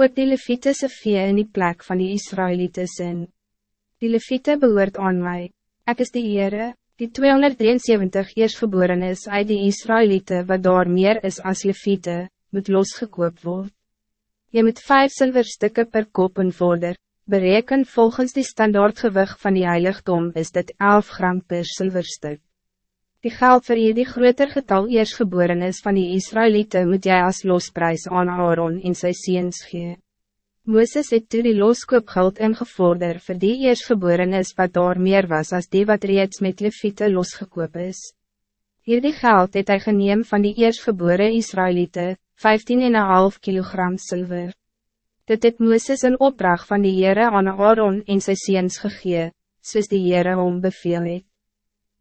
Ook die Leviete se vee in die plek van die Israëlieten sin. Die Leviete behoort aan mij. Ik is de Heere, die 273 eerstgeboren is uit die Israëlieten wat daar meer is als Leviete, moet losgekoop worden. Je moet vijf zilverstukken per kop en vorder, bereken volgens die standaardgewicht van die heiligdom is dit 11 gram per zilverstuk. Die geld voor je die groter getal eerstgeboren is van die Israëlieten moet jij als losprijs aan Aaron in sy seens gee. Mooses het toe die loskoopgeld ingevorder vir die eerstgeboren is wat daar meer was als die wat reeds met leviete losgekoop is. Hierdie geld het hy geneem van die eerstgeboren Israëlieten, 15,5 kilogram zilver. Dit het Mooses een opdracht van die Heere aan Aaron en sy seens gegee, soos die Heere hom beveel het.